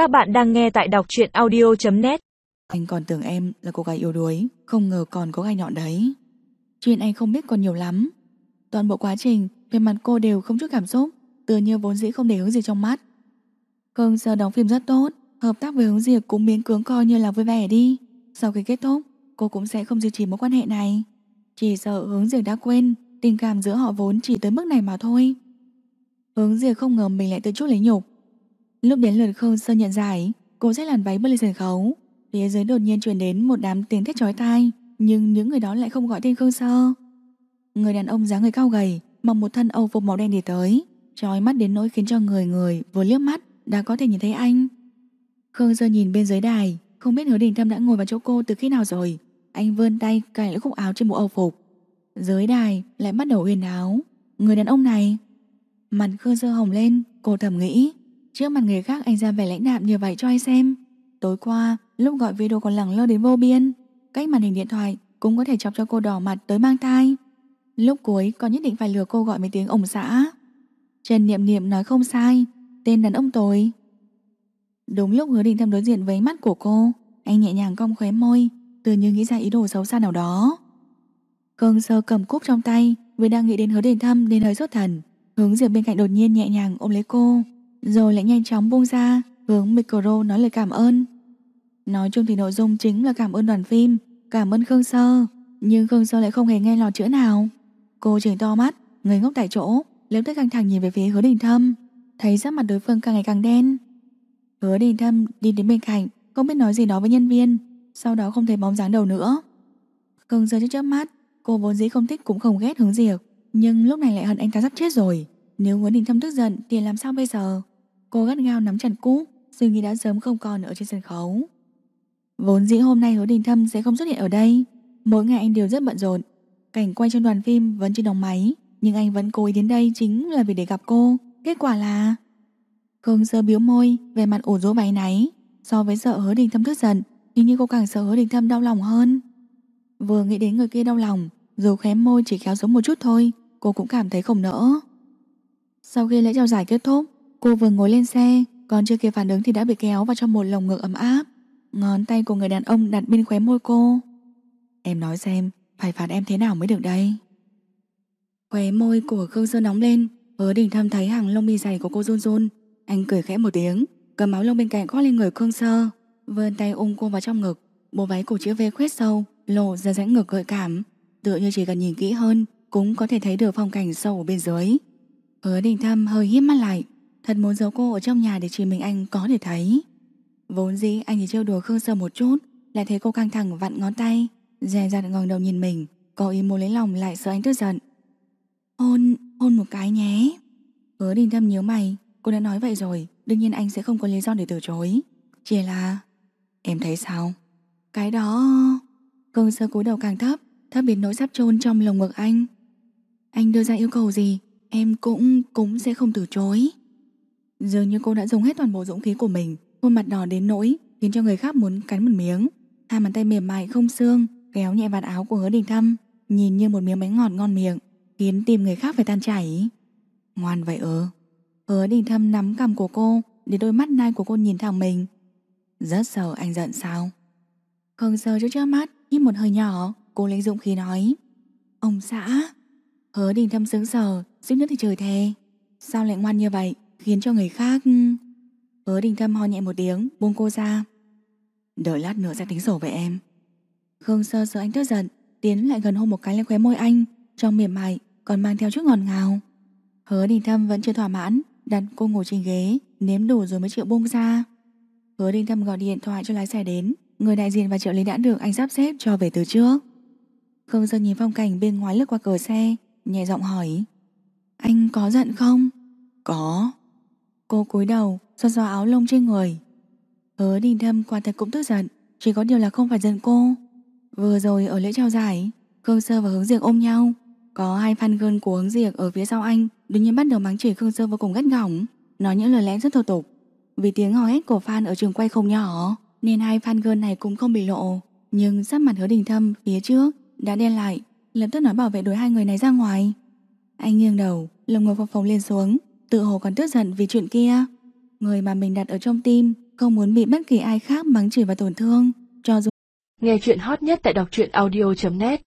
Các bạn đang nghe tại đọc truyện audio.net Anh còn tưởng em là cô gái yếu đuối, Không ngờ còn có gai nhọn đấy. Chuyện anh không biết còn nhiều lắm. Toàn bộ quá trình, Về mặt cô đều không chút cảm xúc, Tựa như vốn dĩ không để hướng gì trong mắt. Vâng, Khương Sơ đóng phim rất tốt, Hợp tác với hướng diệt cũng miễn cưỡng coi như là vui vẻ đi. Sau khi kết thúc, Cô cũng sẽ không duy trì mối quan hệ này. Chỉ sợ hướng diệt đã quên, Tình cảm giữa họ vốn chỉ tới mức này mà thôi. Hướng diệt không ngờ mình lại tự chút lấy nhục. Lúc đến lượt Khương Sơ nhận giải Cô sẽ làn váy bước lên sân khấu. Phía dưới đột nhiên truyền đến một đám tiếng thét chói tai, Nhưng những người đó lại không gọi tên Khương Sơ. Người đàn ông dáng người cao gầy, Mặc một thân âu phục màu đen đi tới Chói mắt đến nỗi khiến cho người người vừa liếc mắt Đã có thể nhìn thấy anh. Khương Sơ nhìn bên dưới đài, Không biết hứa đình thâm đã ngồi vào chỗ cô từ khi nào rồi. Anh vươn tay cài lại khúc áo trên bộ âu phục. Dưới đài lại bắt đầu uyên áo. Người đàn ông này, Mặt Khương Sơ hồng lên, Cô thầm nghĩ. Trước mặt người khác anh ra vẻ lãnh đạm như vậy cho ai xem. Tối qua, lúc gọi video còn lẳng lơ đến vô biên, Cách màn hình điện thoại Cũng có thể chọc cho cô đỏ mặt tới mang thai. Lúc cuối, còn nhất định phải lừa cô gọi mấy tiếng ổng xã. Trần Niệm Niệm nói không sai, Tên đàn ông tối Đúng lúc hứa định thâm đối diện với mắt của cô, Anh nhẹ nhàng cong khóe môi, Tự như nghĩ ra ý đồ xấu xa nào đó. Khương sơ cầm cúp trong tay Vì đang nghĩ đến hứa định thâm nên hơi sốt thần, Hướng diệp bên cạnh đột nhiên nhẹ nhàng ôm lấy cô rồi lại nhanh chóng buông ra hướng micro nói lời cảm ơn. Nói chung thì nội dung chính là cảm ơn đoàn phim, cảm ơn Khương Sơ, nhưng Khương Sơ lại không hề nghe lọt chữ nào. Cô chừng to mắt, người ngốc tại chỗ, liếm tới căng thẳng nhìn về phía Hứa Đình Thâm, thấy sắc mặt đối phương càng ngày càng đen. Hứa Đình Thâm đi đến bên cạnh, không biết nói gì đó với nhân viên, sau đó không thấy bóng dáng đầu nữa. Khương Sơ chớp chớp mắt, cô vốn dĩ không thích cũng không ghét hướng diệt, nhưng lúc này lại hận anh ta sắp chết rồi. Nếu Hứa Đình Thâm tức giận thì làm sao bây giờ? Cô gắt gao nắm chặt cũ, Suy nghĩ đã sớm không còn ở trên sân khấu. Vốn dĩ hôm nay hứa đình thâm sẽ không xuất hiện ở đây. Mỗi ngày anh đều rất bận rộn. Cảnh quay trong đoàn phim vẫn chưa đóng máy, Nhưng anh vẫn cố ý đến đây chính là vì để gặp cô. Kết quả là Khương sơ biếu môi Về mặt ủ rũ váy náy, So với sợ hứa đình thâm tức giận Nhưng như cô càng sợ hứa đình thâm đau lòng hơn. Vừa nghĩ đến người kia đau lòng, Dù khóe môi chỉ kéo xuống một chút thôi, Cô cũng cảm thấy không nỡ. Sau khi lễ trao giải kết thúc Cô vừa ngồi lên xe, Còn chưa kịp phản ứng thì đã bị kéo vào trong một lồng ngực ấm áp. Ngón tay của người đàn ông đặt bên khóe môi cô. Em nói xem, Phải phạt em thế nào mới được đây? Khóe môi của Khương Sơn nóng lên, Hứa đình thâm thấy hàng lông mi dày của cô run run. Anh cười khẽ một tiếng, Cầm áo lông bên cạnh khoác lên người Khương Sơ. Vươn tay ôm cô vào trong ngực, Bộ váy cổ chữ V khuyết sâu, Lộ ra rãnh ngực gợi cảm. Tựa như chỉ cần nhìn kỹ hơn, Cũng có thể thấy được phong cảnh sâu ở bên dưới. Hứa đình thâm hơi hiếp mắt lại Thật muốn giấu cô ở trong nhà để chỉ mình anh có thể thấy. Vốn dĩ anh chỉ trêu đùa Khương Sơ một chút Lại thấy cô căng thẳng vặn ngón tay Dè dặt ngẩng đầu nhìn mình Có ý muốn lấy lòng lại sợ anh tức giận. Hôn, hôn một cái nhé. Hứa đình thâm nhớ mày Cô đã nói vậy rồi Đương nhiên anh sẽ không có lý do để từ chối. Chỉ là Em thấy sao? Cái đó Khương Sơ cúi đầu càng thấp Thấp biến nỗi sắp chôn trong lồng ngực anh. Anh đưa ra yêu cầu gì Em cũng cũng sẽ không từ chối. Dường như cô đã dùng hết toàn bộ dũng khí của mình, Khuôn mặt đỏ đến nỗi Khiến cho người khác muốn cắn một miếng. Hai bàn tay mềm mại không xương, Kéo nhẹ vạt áo của hứa đình thâm, Nhìn như một miếng bánh ngọt ngon miệng, Khiến tìm người khác phải tan chảy. Ngoan vậy ớ Hứa đình thâm nắm cầm của cô, Để đôi mắt nai của cô nhìn thẳng mình. Rất sợ anh giận sao? Khương sơ trước trước mắt, Hít một hơi nhỏ Cô lấy dũng khí nói. Ông xã. Hứa đình thâm sững sờ, Suýt nữa thì trời thề. Sao lại ngoan như vậy? Khiến cho người khác... Ừ. Hứa đình thâm ho nhẹ một tiếng, buông cô ra. Đợi lát nữa sẽ tính sổ với em. Khương sơ sợ anh tức giận, tiến lại gần hôn một cái lên khóe môi anh, trong mềm mại, còn mang theo chút ngọt ngào. Hứa đình thâm vẫn chưa thỏa mãn, đặt cô ngồi trên ghế, nếm đủ rồi mới chịu buông ra. Hứa đình thâm gọi điện thoại cho lái xe đến, người đại diện và trợ lý đã được anh sắp xếp cho về từ trước. Khương sơ nhìn phong cảnh bên ngoài lướt qua cửa xe, nhẹ giọng hỏi. Anh có giận không? Có. Cô cúi đầu, xoa xoa áo lông trên người. Hứa đình thâm quả thật cũng tức giận, Chỉ có điều là không phải giận cô. Vừa rồi ở lễ trao giải, Khương Sơ và Hướng Diệc ôm nhau. Có hai fan girl của Hướng Diệc ở phía sau anh Đương nhiên bắt đầu mắng chửi Khương Sơ vô cùng gắt gỏng, Nói những lời lẽ rất thô tục. Vì tiếng hò hét của fan ở trường quay không nhỏ, Nên hai fan girl này cũng không bị lộ. Nhưng sắc mặt hứa đình thâm phía trước Đã đen lại, Lập tức nói bảo vệ đuổi hai người này ra ngoài. Anh nghiêng đầu Lồng ngực phập phồng lên xuống. Tự hồ còn tức giận vì chuyện kia. Người mà mình đặt ở trong tim, Không muốn bị bất kỳ ai khác mắng chửi và tổn thương, Cho dù Nghe chuyện hot nhất tại đọc truyện audio.net